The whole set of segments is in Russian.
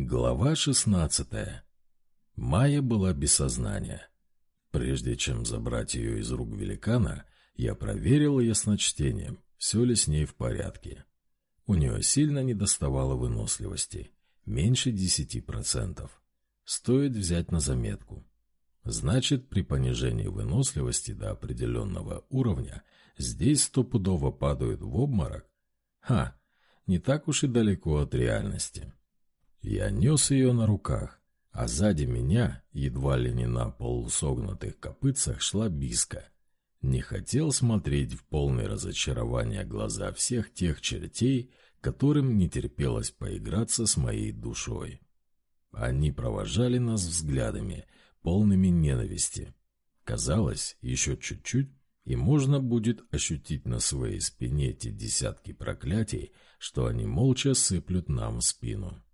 Глава 16. Майя была без сознания. Прежде чем забрать ее из рук великана, я проверил ясночтением, все ли с ней в порядке. У нее сильно недоставало выносливости, меньше 10%. Стоит взять на заметку. Значит, при понижении выносливости до определенного уровня здесь стопудово падают в обморок? Ха, не так уж и далеко от реальности. Я нес ее на руках, а сзади меня, едва ли не на полусогнутых копытцах, шла биска. Не хотел смотреть в полное разочарование глаза всех тех чертей, которым не терпелось поиграться с моей душой. Они провожали нас взглядами, полными ненависти. Казалось, еще чуть-чуть, и можно будет ощутить на своей спине те десятки проклятий, что они молча сыплют нам в спину.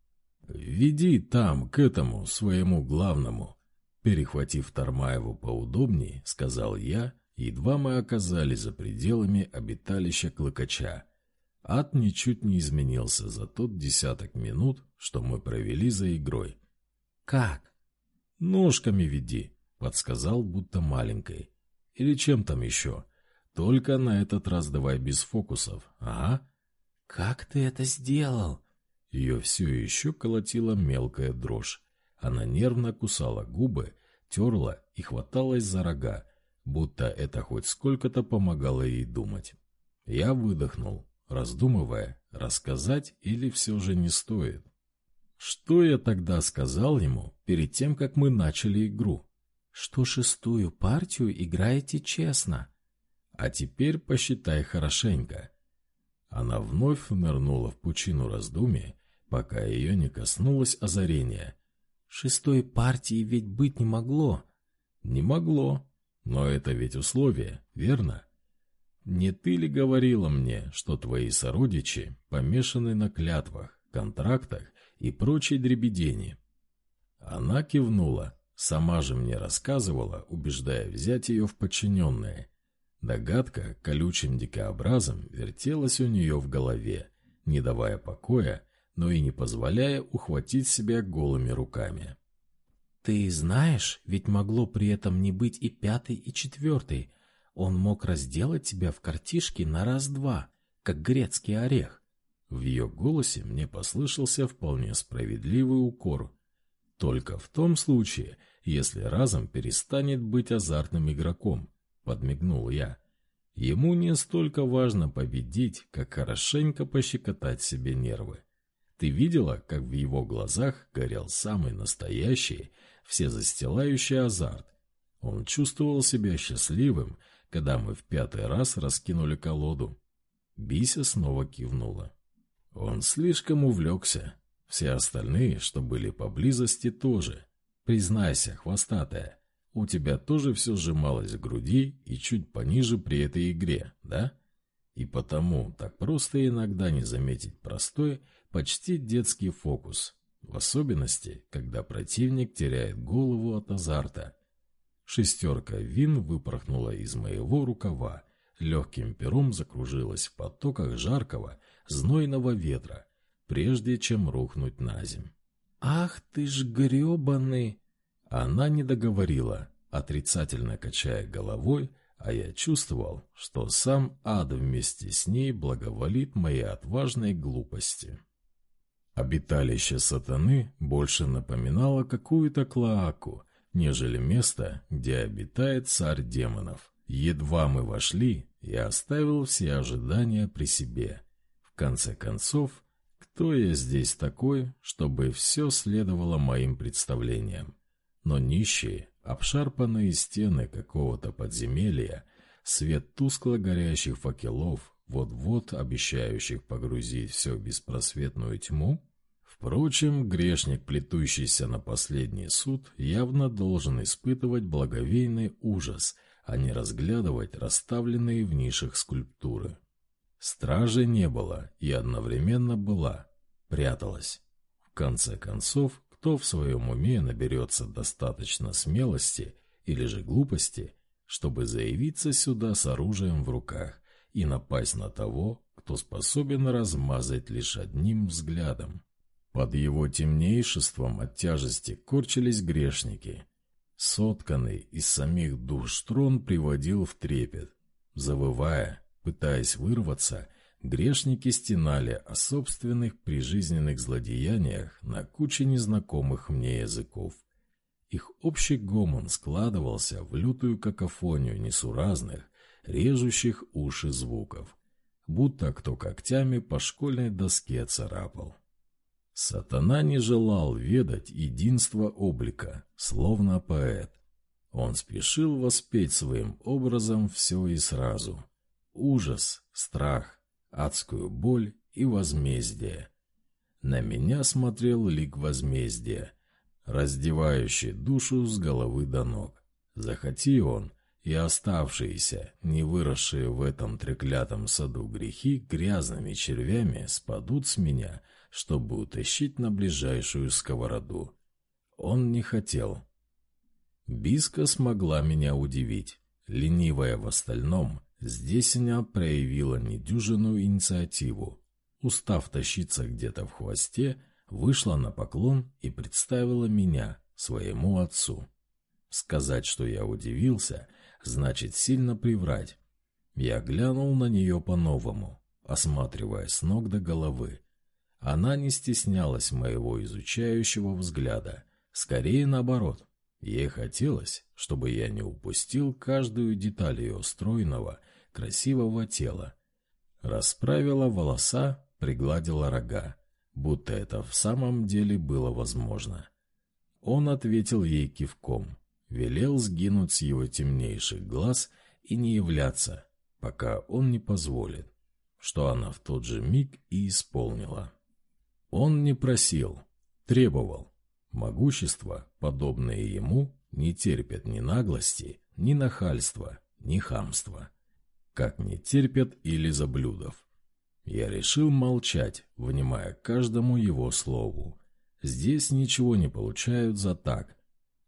«Веди там, к этому, своему главному!» Перехватив Тармаеву поудобнее, сказал я, едва мы оказались за пределами обиталища Клыкача. Ад ничуть не изменился за тот десяток минут, что мы провели за игрой. «Как?» «Ножками веди», — подсказал, будто маленькой. «Или чем там еще? Только на этот раз давай без фокусов, ага». «Как ты это сделал?» Ее все еще колотила мелкая дрожь. Она нервно кусала губы, терла и хваталась за рога, будто это хоть сколько-то помогало ей думать. Я выдохнул, раздумывая, рассказать или все же не стоит. Что я тогда сказал ему перед тем, как мы начали игру? Что шестую партию играете честно. А теперь посчитай хорошенько. Она вновь нырнула в пучину раздумий, пока ее не коснулось озарения. Шестой партии ведь быть не могло. Не могло. Но это ведь условие, верно? Не ты ли говорила мне, что твои сородичи помешаны на клятвах, контрактах и прочей дребедени? Она кивнула, сама же мне рассказывала, убеждая взять ее в подчиненные. Догадка колючим дикообразом вертелась у нее в голове, не давая покоя но и не позволяя ухватить себя голыми руками. «Ты знаешь, ведь могло при этом не быть и пятый, и четвертый. Он мог разделать тебя в картишке на раз-два, как грецкий орех». В ее голосе мне послышался вполне справедливый укор. «Только в том случае, если разом перестанет быть азартным игроком», — подмигнул я. «Ему не столько важно победить, как хорошенько пощекотать себе нервы. Ты видела, как в его глазах горел самый настоящий, всезастилающий азарт? Он чувствовал себя счастливым, когда мы в пятый раз раскинули колоду. Бися снова кивнула. Он слишком увлекся. Все остальные, что были поблизости, тоже. Признайся, хвостатая, у тебя тоже все сжималось в груди и чуть пониже при этой игре, да? И потому так просто иногда не заметить простой, Почти детский фокус, в особенности, когда противник теряет голову от азарта. Шестерка вин выпорхнула из моего рукава, легким пером закружилась в потоках жаркого, знойного ветра, прежде чем рухнуть на земь. «Ах ты ж гребаный!» Она не договорила, отрицательно качая головой, а я чувствовал, что сам ад вместе с ней благоволит моей отважной глупости. Обиталище сатаны больше напоминало какую-то клоаку, нежели место, где обитает царь демонов. Едва мы вошли, я оставил все ожидания при себе. В конце концов, кто я здесь такой, чтобы все следовало моим представлениям? Но нищие, обшарпанные стены какого-то подземелья, свет тускло горящих факелов, вот-вот обещающих погрузить все в беспросветную тьму? Впрочем, грешник, плетущийся на последний суд, явно должен испытывать благовейный ужас, а не разглядывать расставленные в нишах скульптуры. Стражи не было и одновременно была, пряталась. В конце концов, кто в своем уме наберется достаточно смелости или же глупости, чтобы заявиться сюда с оружием в руках и напасть на того, кто способен размазать лишь одним взглядом. Под его темнейшеством от тяжести корчились грешники. Сотканный из самих душ трон приводил в трепет. Завывая, пытаясь вырваться, грешники стенали о собственных прижизненных злодеяниях на куче незнакомых мне языков. Их общий гомон складывался в лютую какофонию несуразных, режущих уши звуков, будто кто когтями по школьной доске царапал. Сатана не желал ведать единства облика, словно поэт. Он спешил воспеть своим образом все и сразу. Ужас, страх, адскую боль и возмездие. На меня смотрел лик возмездия, раздевающий душу с головы до ног. Захоти он, и оставшиеся, не выросшие в этом треклятом саду грехи, грязными червями спадут с меня, чтобы утащить на ближайшую сковороду. Он не хотел. Биска смогла меня удивить. Ленивая в остальном, здесь она проявила недюжинную инициативу. Устав тащиться где-то в хвосте, вышла на поклон и представила меня своему отцу. Сказать, что я удивился, значит сильно приврать. Я глянул на нее по-новому, осматривая с ног до головы. Она не стеснялась моего изучающего взгляда, скорее наоборот. Ей хотелось, чтобы я не упустил каждую деталь ее стройного, красивого тела. Расправила волоса, пригладила рога, будто это в самом деле было возможно. Он ответил ей кивком, велел сгинуть с его темнейших глаз и не являться, пока он не позволит, что она в тот же миг и исполнила. Он не просил, требовал. Могущество, подобное ему, не терпят ни наглости, ни нахальства, ни хамства. Как не терпят и лизоблюдов. Я решил молчать, внимая каждому его слову. Здесь ничего не получают за так.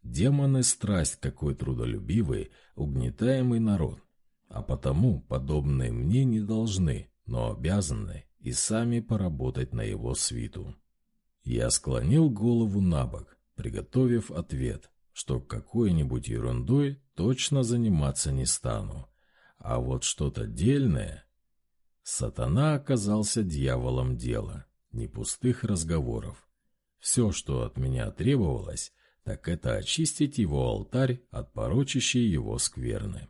Демоны страсть какой трудолюбивый, угнетаемый народ. А потому подобные мне не должны, но обязаны и сами поработать на его свиту. Я склонил голову на бок, приготовив ответ, что какой-нибудь ерундой точно заниматься не стану. А вот что-то дельное Сатана оказался дьяволом дела, не пустых разговоров. Все, что от меня требовалось, так это очистить его алтарь от порочащей его скверны.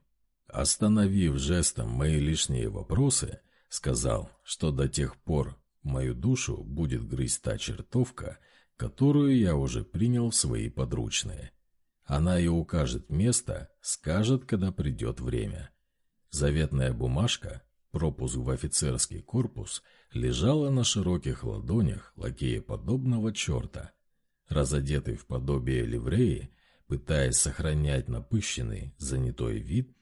Остановив жестом мои лишние вопросы, сказал, что до тех пор мою душу будет грызть та чертовка, которую я уже принял в свои подручные. Она и укажет место, скажет, когда придет время. Заветная бумажка Пропуск в офицерский корпус лежала на широких ладонях лакея подобного черта. Разодетый в подобие ливреи, пытаясь сохранять напыщенный, занятой вид,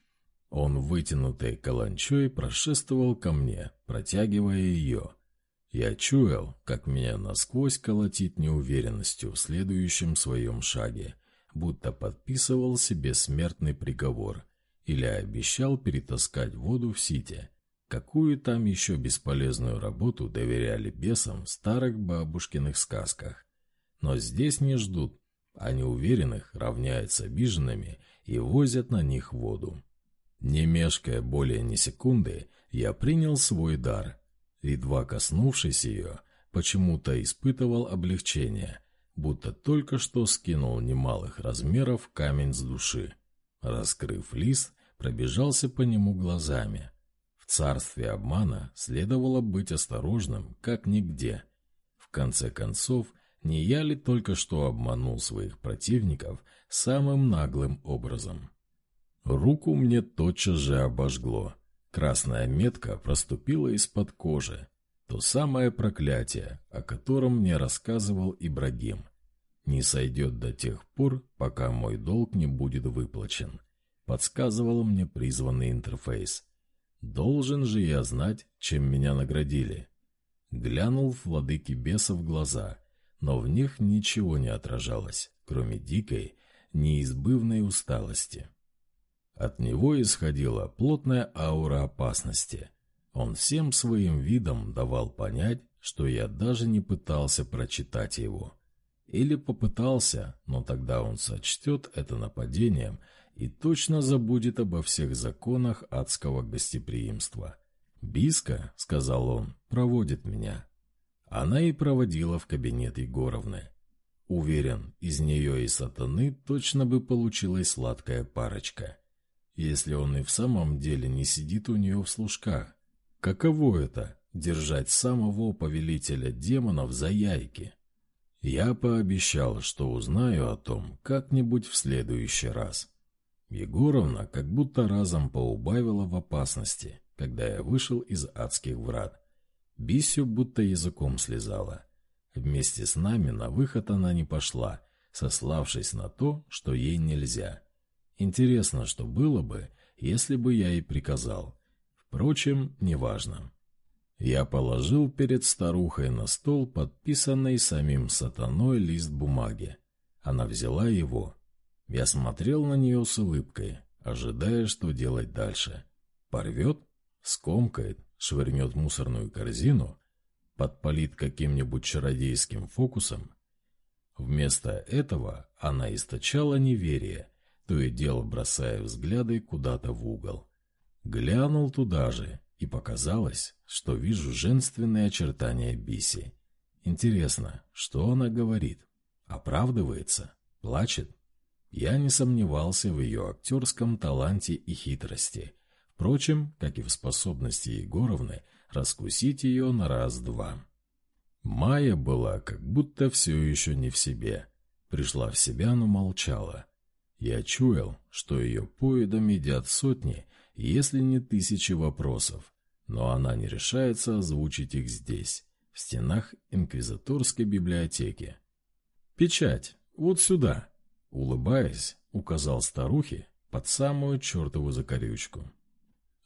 он вытянутой каланчой прошествовал ко мне, протягивая ее. Я чуял, как меня насквозь колотит неуверенностью в следующем своем шаге, будто подписывал себе смертный приговор или обещал перетаскать воду в сите. Какую там еще бесполезную работу доверяли бесам в старых бабушкиных сказках. Но здесь не ждут, а неуверенных равняют с обиженными и возят на них воду. Не мешкая более ни секунды, я принял свой дар. Едва коснувшись ее, почему-то испытывал облегчение, будто только что скинул немалых размеров камень с души. Раскрыв лист, пробежался по нему глазами. В царстве обмана следовало быть осторожным, как нигде. В конце концов, не я ли только что обманул своих противников самым наглым образом? Руку мне тотчас же обожгло. Красная метка проступила из-под кожи. То самое проклятие, о котором мне рассказывал Ибрагим. Не сойдет до тех пор, пока мой долг не будет выплачен. Подсказывал мне призванный интерфейс. Должен же я знать, чем меня наградили. Глянул в владыки бесов глаза, но в них ничего не отражалось, кроме дикой, неизбывной усталости. От него исходила плотная аура опасности. Он всем своим видом давал понять, что я даже не пытался прочитать его. Или попытался, но тогда он сочтет это нападением и точно забудет обо всех законах адского гостеприимства. «Биска», — сказал он, — «проводит меня». Она и проводила в кабинет Егоровны. Уверен, из нее и сатаны точно бы получилась сладкая парочка. Если он и в самом деле не сидит у нее в служках. Каково это — держать самого повелителя демонов за яйки? Я пообещал, что узнаю о том как-нибудь в следующий раз. Егоровна как будто разом поубавила в опасности, когда я вышел из адских врат. Бисю будто языком слезала. Вместе с нами на выход она не пошла, сославшись на то, что ей нельзя. Интересно, что было бы, если бы я ей приказал. Впрочем, неважно. Я положил перед старухой на стол подписанный самим сатаной лист бумаги. Она взяла его. Я смотрел на нее с улыбкой, ожидая, что делать дальше. Порвет? Скомкает? Швырнет мусорную корзину? подпалит каким-нибудь чародейским фокусом. Вместо этого она источала неверие, то и дело бросая взгляды куда-то в угол. Глянул туда же, и показалось, что вижу женственные очертания Биси. Интересно, что она говорит? Оправдывается? Плачет? Я не сомневался в ее актерском таланте и хитрости. Впрочем, как и в способности Егоровны раскусить ее на раз-два. Майя была как будто все еще не в себе. Пришла в себя, но молчала. Я чуял, что ее поедом едят сотни, если не тысячи вопросов, но она не решается озвучить их здесь, в стенах инквизиторской библиотеки. «Печать, вот сюда!» Улыбаясь, указал старухе под самую чертову закорючку.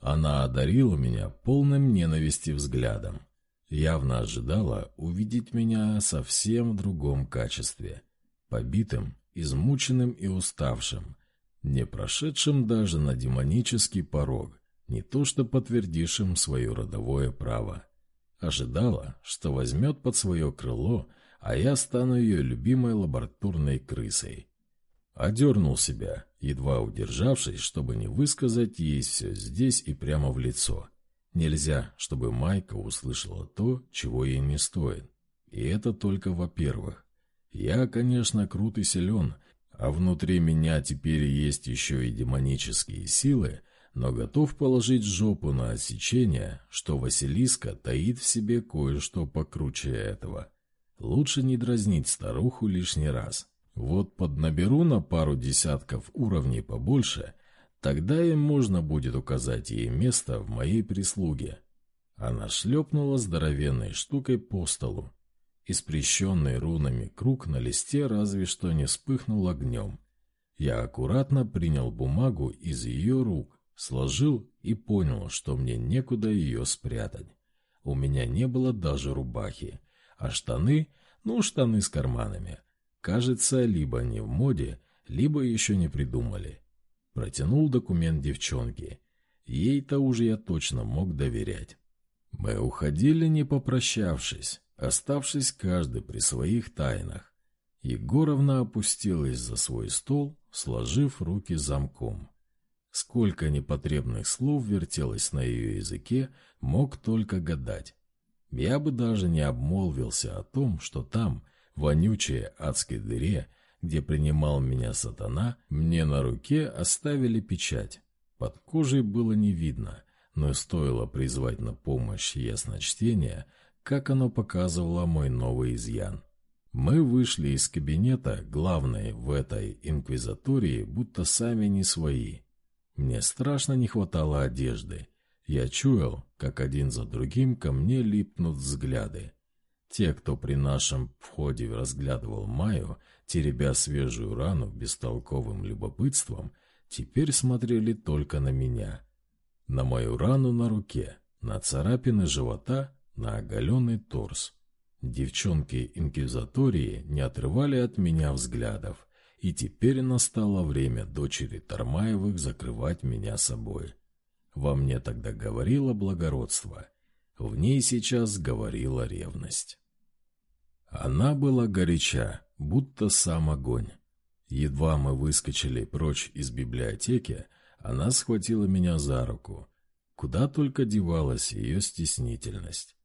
Она одарила меня полным ненависти взглядом. Явно ожидала увидеть меня совсем в другом качестве. Побитым, измученным и уставшим, не прошедшим даже на демонический порог, не то что подтвердившим свое родовое право. Ожидала, что возьмет под свое крыло, а я стану ее любимой лабораторной крысой. Одернул себя, едва удержавшись, чтобы не высказать ей все здесь и прямо в лицо. Нельзя, чтобы Майка услышала то, чего ей не стоит. И это только во-первых. Я, конечно, крут и силен, а внутри меня теперь есть еще и демонические силы, но готов положить жопу на отсечение, что Василиска таит в себе кое-что покруче этого. Лучше не дразнить старуху лишний раз. Вот поднаберу на пару десятков уровней побольше, тогда им можно будет указать ей место в моей прислуге. Она шлепнула здоровенной штукой по столу. Испрещенный рунами круг на листе разве что не вспыхнул огнем. Я аккуратно принял бумагу из ее рук, сложил и понял, что мне некуда ее спрятать. У меня не было даже рубахи, а штаны, ну, штаны с карманами — Кажется, либо не в моде, либо еще не придумали. Протянул документ девчонке. Ей-то уже я точно мог доверять. Мы уходили, не попрощавшись, оставшись каждый при своих тайнах. Егоровна опустилась за свой стол, сложив руки замком. Сколько непотребных слов вертелось на ее языке, мог только гадать. Я бы даже не обмолвился о том, что там, вонючей адской дыре, где принимал меня сатана, мне на руке оставили печать. Под кожей было не видно, но стоило призвать на помощь ясночтение, как оно показывало мой новый изъян. Мы вышли из кабинета, главной в этой инквизатории, будто сами не свои. Мне страшно не хватало одежды. Я чуял, как один за другим ко мне липнут взгляды. Те, кто при нашем входе разглядывал Майю, теребя свежую рану бестолковым любопытством, теперь смотрели только на меня. На мою рану на руке, на царапины живота, на оголенный торс. Девчонки инквизатории не отрывали от меня взглядов, и теперь настало время дочери Тармаевых закрывать меня собой. Во мне тогда говорило благородство — В ней сейчас говорила ревность. Она была горяча, будто сам огонь. Едва мы выскочили прочь из библиотеки, она схватила меня за руку. Куда только девалась ее стеснительность.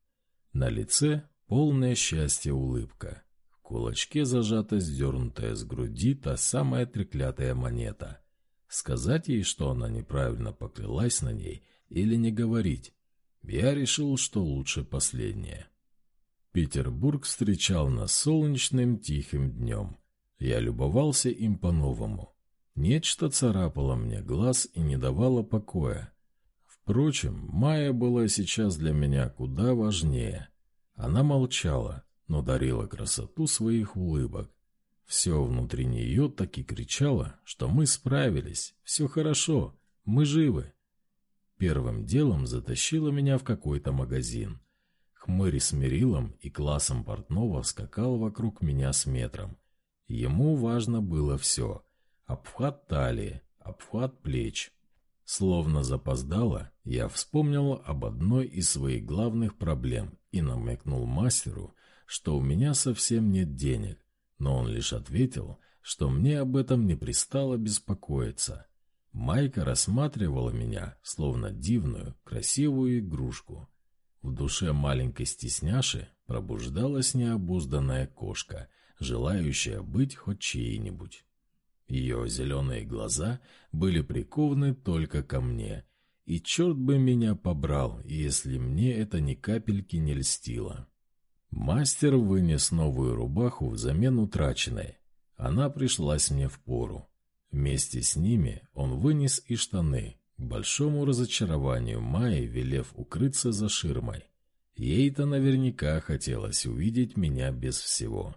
На лице полное счастье улыбка. В кулачке зажата сдернутая с груди та самая треклятая монета. Сказать ей, что она неправильно поклялась на ней, или не говорить? Я решил, что лучше последнее. Петербург встречал нас солнечным тихим днем. Я любовался им по-новому. Нечто царапало мне глаз и не давало покоя. Впрочем, Майя была сейчас для меня куда важнее. Она молчала, но дарила красоту своих улыбок. Все внутри нее так и кричало, что мы справились, все хорошо, мы живы. Первым делом затащила меня в какой-то магазин. Хмырь с Мерилом и классом портного скакал вокруг меня с метром. Ему важно было все. Обхват талии, обхват плеч. Словно запоздало, я вспомнил об одной из своих главных проблем и намекнул мастеру, что у меня совсем нет денег, но он лишь ответил, что мне об этом не пристало беспокоиться. Майка рассматривала меня, словно дивную, красивую игрушку. В душе маленькой стесняши пробуждалась необузданная кошка, желающая быть хоть чьей-нибудь. Ее зеленые глаза были прикованы только ко мне, и черт бы меня побрал, если мне это ни капельки не льстило. Мастер вынес новую рубаху взамен утраченной. Она пришлась мне в пору. Вместе с ними он вынес и штаны, к большому разочарованию Майи, велев укрыться за ширмой. Ей-то наверняка хотелось увидеть меня без всего.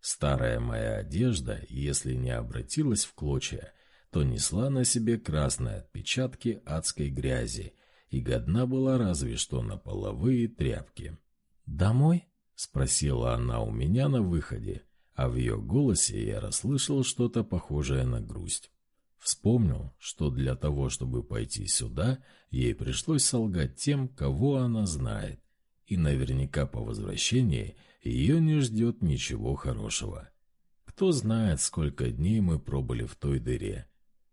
Старая моя одежда, если не обратилась в клочья, то несла на себе красные отпечатки адской грязи и годна была разве что на половые тряпки. «Домой?» — спросила она у меня на выходе, а в ее голосе я расслышал что-то похожее на грусть. Вспомнил, что для того, чтобы пойти сюда, ей пришлось солгать тем, кого она знает, и наверняка по возвращении ее не ждет ничего хорошего. Кто знает, сколько дней мы пробыли в той дыре.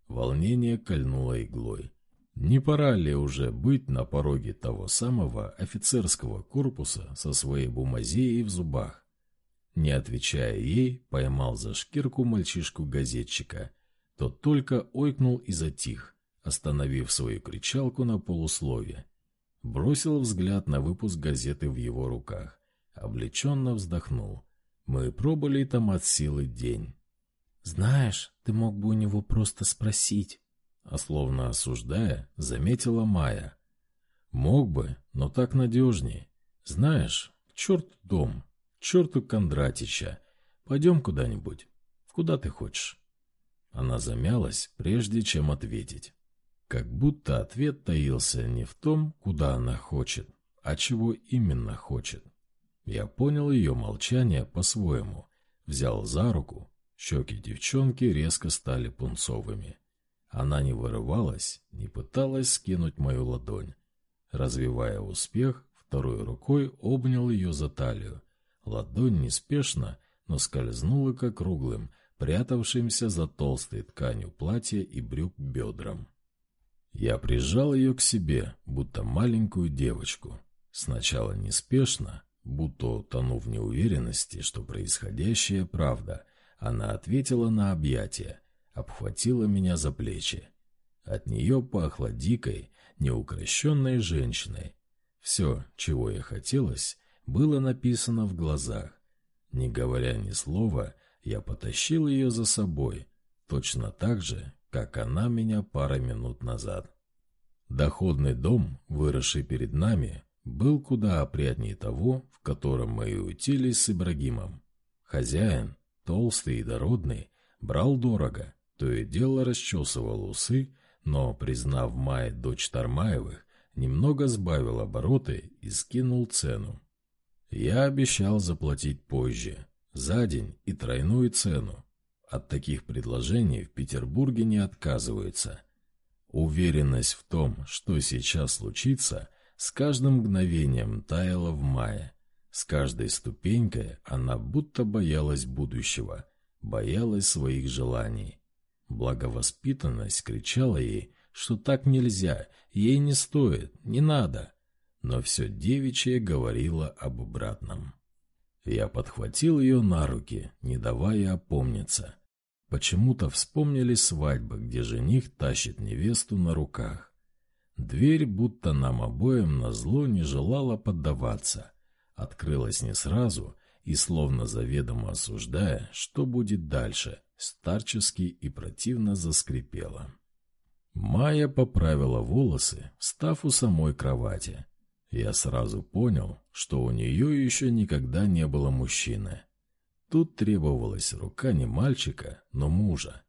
Волнение кольнуло иглой. Не пора ли уже быть на пороге того самого офицерского корпуса со своей бумазеей в зубах? Не отвечая ей, поймал за шкирку мальчишку-газетчика — тот только ойкнул и затих, остановив свою кричалку на полуслове. Бросил взгляд на выпуск газеты в его руках. Облеченно вздохнул. Мы пробыли там от силы день. «Знаешь, ты мог бы у него просто спросить», а словно осуждая, заметила Майя. «Мог бы, но так надежнее. Знаешь, черт дом, черту Кондратича. Пойдем куда-нибудь. Куда ты хочешь?» Она замялась, прежде чем ответить. Как будто ответ таился не в том, куда она хочет, а чего именно хочет. Я понял ее молчание по-своему, взял за руку, щеки девчонки резко стали пунцовыми. Она не вырывалась, не пыталась скинуть мою ладонь. Развивая успех, второй рукой обнял ее за талию. Ладонь неспешно, но скользнула к округлым, прятавшимся за толстой тканью платья и брюк бедрам. Я прижал ее к себе, будто маленькую девочку. Сначала неспешно, будто тону в неуверенности, что происходящее правда, она ответила на объятие, обхватила меня за плечи. От нее пахло дикой, неукрощенной женщиной. Все, чего я хотелось, было написано в глазах. Не говоря ни слова, я потащил ее за собой, точно так же, как она меня пара минут назад. Доходный дом, выросший перед нами, был куда опрятнее того, в котором мы и утились с Ибрагимом. Хозяин, толстый и дородный, брал дорого, то и дело расчесывал усы, но, признав Май дочь Тармаевых, немного сбавил обороты и скинул цену. Я обещал заплатить позже, за день и тройную цену. От таких предложений в Петербурге не отказываются. Уверенность в том, что сейчас случится, с каждым мгновением таяла в мае. С каждой ступенькой она будто боялась будущего, боялась своих желаний. Благовоспитанность кричала ей, что так нельзя, ей не стоит, не надо. Но все девичье говорило об обратном. Я подхватил ее на руки, не давая опомниться. Почему-то вспомнили свадьбы, где жених тащит невесту на руках. Дверь, будто нам обоим назло, не желала поддаваться. Открылась не сразу и, словно заведомо осуждая, что будет дальше, старчески и противно заскрипела. Майя поправила волосы, став у самой кровати. Я сразу понял, что у нее еще никогда не было мужчины. Тут требовалась рука не мальчика, но мужа.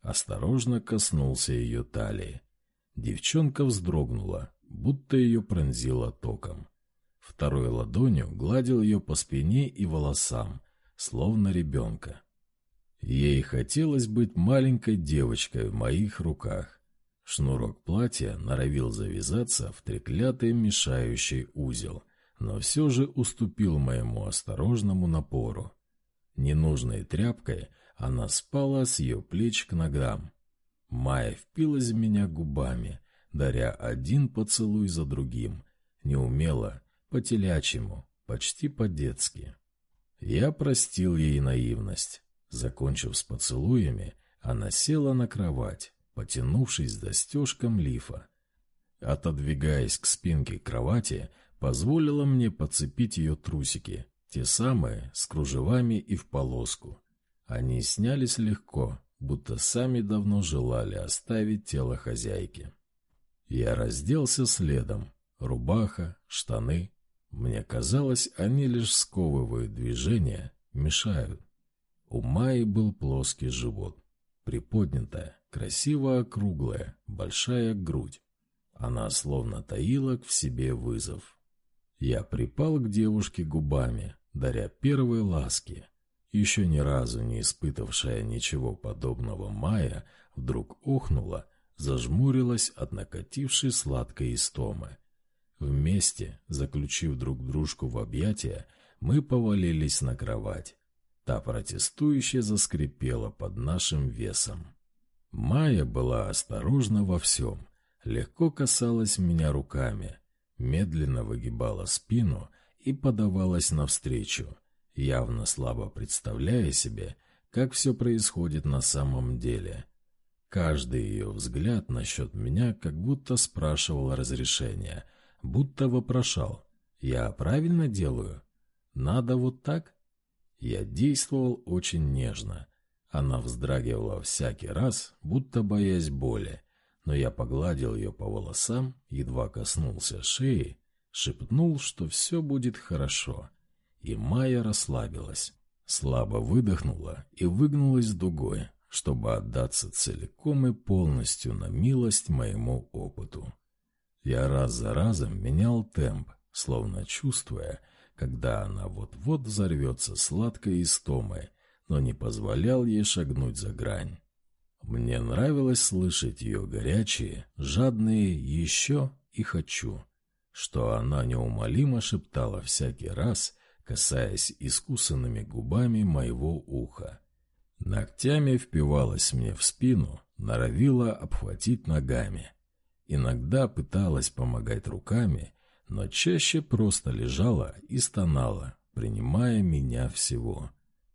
Осторожно коснулся ее талии. Девчонка вздрогнула, будто ее пронзило током. Второй ладонью гладил ее по спине и волосам, словно ребенка. Ей хотелось быть маленькой девочкой в моих руках. Шнурок платья норовил завязаться в треклятый мешающий узел, но все же уступил моему осторожному напору. Ненужной тряпкой она спала с ее плеч к ногам. Майя впилась в меня губами, даря один поцелуй за другим, неумело, по-телячьему, почти по-детски. Я простил ей наивность. Закончив с поцелуями, она села на кровать, потянувшись застежком лифа. Отодвигаясь к спинке кровати, позволила мне подцепить ее трусики, те самые, с кружевами и в полоску. Они снялись легко, будто сами давно желали оставить тело хозяйки. Я разделся следом. Рубаха, штаны. Мне казалось, они лишь сковывают движение, мешают. У Майи был плоский живот, приподнятая, Красиво округлая, большая грудь. Она словно таила в себе вызов. Я припал к девушке губами, даря первые ласки. Еще ни разу не испытавшая ничего подобного Майя вдруг охнула, зажмурилась от накатившей сладкой истомы. Вместе, заключив друг дружку в объятия, мы повалились на кровать. Та протестующе заскрипела под нашим весом. Майя была осторожна во всем, легко касалась меня руками, медленно выгибала спину и подавалась навстречу, явно слабо представляя себе, как все происходит на самом деле. Каждый ее взгляд насчет меня как будто спрашивал разрешения, будто вопрошал «Я правильно делаю? Надо вот так?» Я действовал очень нежно, она вздрагивала всякий раз, будто боясь боли, но я погладил ее по волосам, едва коснулся шеи, шепнул, что все будет хорошо. И Майя расслабилась, слабо выдохнула и выгнулась дугой, чтобы отдаться целиком и полностью на милость моему опыту. Я раз за разом менял темп, словно чувствуя, когда она вот-вот взорвется сладкой истомой, но не позволял ей шагнуть за грань. Мне нравилось слышать ее горячие, жадные «еще» и «хочу», что она неумолимо шептала всякий раз, касаясь искусанными губами моего уха. Ногтями впивалась мне в спину, норовила обхватить ногами. Иногда пыталась помогать руками, но чаще просто лежала и стонала, принимая меня всего.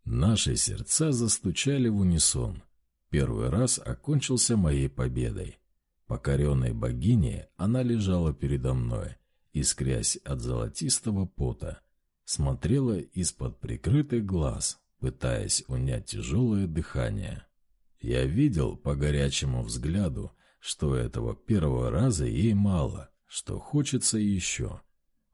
Наши сердца застучали в унисон. Первый раз окончился моей победой. Покоренной богине она лежала передо мной, искрясь от золотистого пота, смотрела из-под прикрытых глаз, пытаясь унять тяжелое дыхание. Я видел по горячему взгляду, что этого первого раза ей мало, что хочется еще.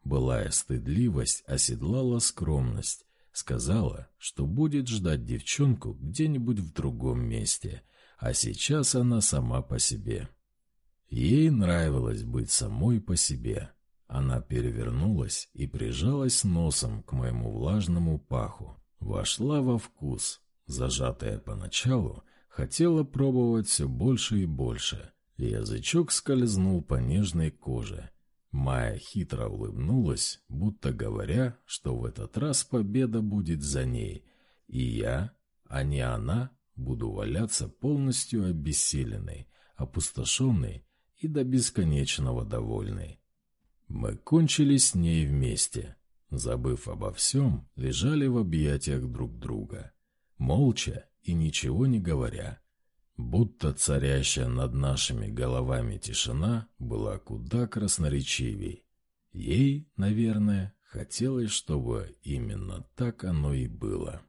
Былая стыдливость оседлала скромность, Сказала, что будет ждать девчонку где-нибудь в другом месте, а сейчас она сама по себе. Ей нравилось быть самой по себе. Она перевернулась и прижалась носом к моему влажному паху. Вошла во вкус, зажатая поначалу, хотела пробовать все больше и больше. Язычок скользнул по нежной коже. Майя хитро улыбнулась, будто говоря, что в этот раз победа будет за ней, и я, а не она, буду валяться полностью обессиленной, опустошенной и до бесконечного довольной. Мы кончили с ней вместе. Забыв обо всем, лежали в объятиях друг друга. Молча и ничего не говоря. Будто царящая над нашими головами тишина была куда красноречивей. Ей, наверное, хотелось, чтобы именно так оно и было.